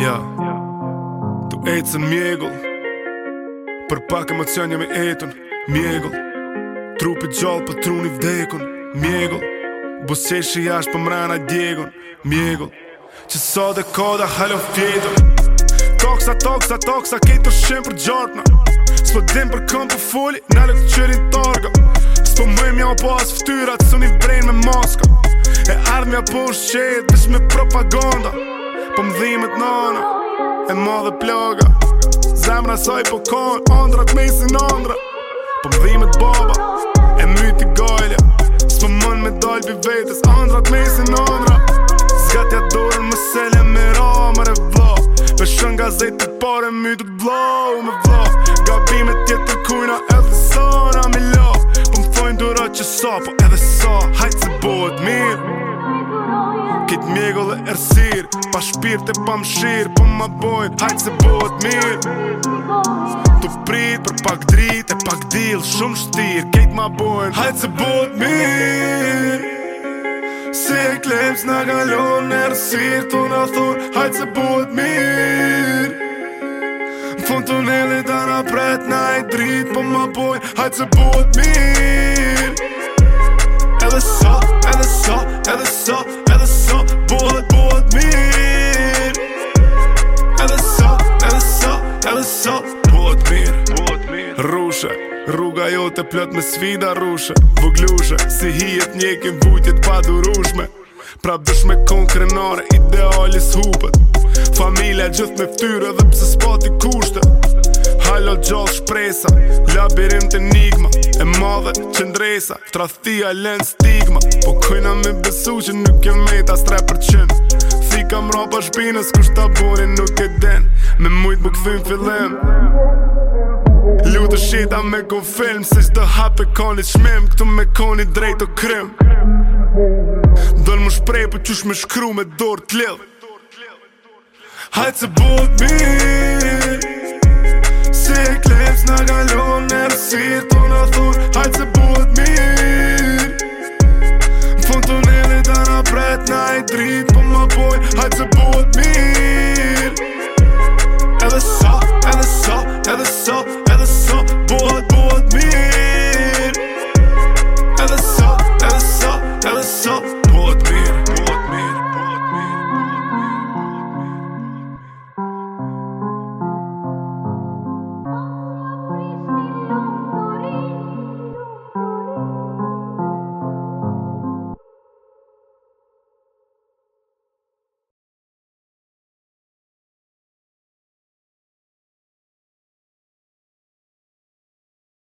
Ja, tu ejtë se mjegull Për pak emocion jemi ejtën Mjegull, trupi gjallë për truni vdekun Mjegull, busesh i jash për mrena i djegun Mjegull, që sa dhe koda halë fjetën Toksa, toksa, toksa, kejtë të shimë për gjartëna Spo dhim për këm për fulli, në lëkë të qërin të orga Spo më po asë fëtyrat, një brejnë me moska E ardhë mja po u shqetë, dhe shme propaganda Po më dhimët nana E ma dhe plaga Zemra saj po kanë andrat me mesin Po më dhimët baba E myti gajlja Së mën me dalj për vetës andrat me mesin andra Zga dorën më selja me ra Më vla Për shën nga zetë të pare Më dhe me vla Gabimet tjetë të kujna e Kitë mjegullë e rësirë, pa shpirë, te pa mshirë, po më bojnë, hajtë se botë mirë Tu pritë për pak dritë, e pak dilë, shumë shtirë, kitë më bojnë Hajtë se botë mirë Si e klepës në gajonë, e rësirë, tu në thurë, hajtë se botë mirë Më punë të nelitë, a në pretë, na e dritë, po më bojnë, hajtë se botë mirë Rruga jo të plët me sfida rushe Vëglushe, si hijet njekin vujtjet pa durushme Prap dush me kon krenare, idealis hupet Familia gjith me ftyre dhe pse s'pati kushte Halo gjall shpresa, labirint enigma E madhe qëndresa, trathia len stigma Po kujna me besu që nuk jem meta stre për qim Thika mra pa shpinës, kusht ta nuk e den Me mujt më këthim fillim shita me ku film Se qdo hape e koni qmim Këtu me koni drejto o krim Dolë më shprej për po qysh me shkru me dorë t'lil Hajtë se bull t'bir Se e klips nga galon e rësir Po nga thur Hajtë se bull t'bir Në fund të nëllit anë apret nga i drit Po më boj Hajtë se bull t'bir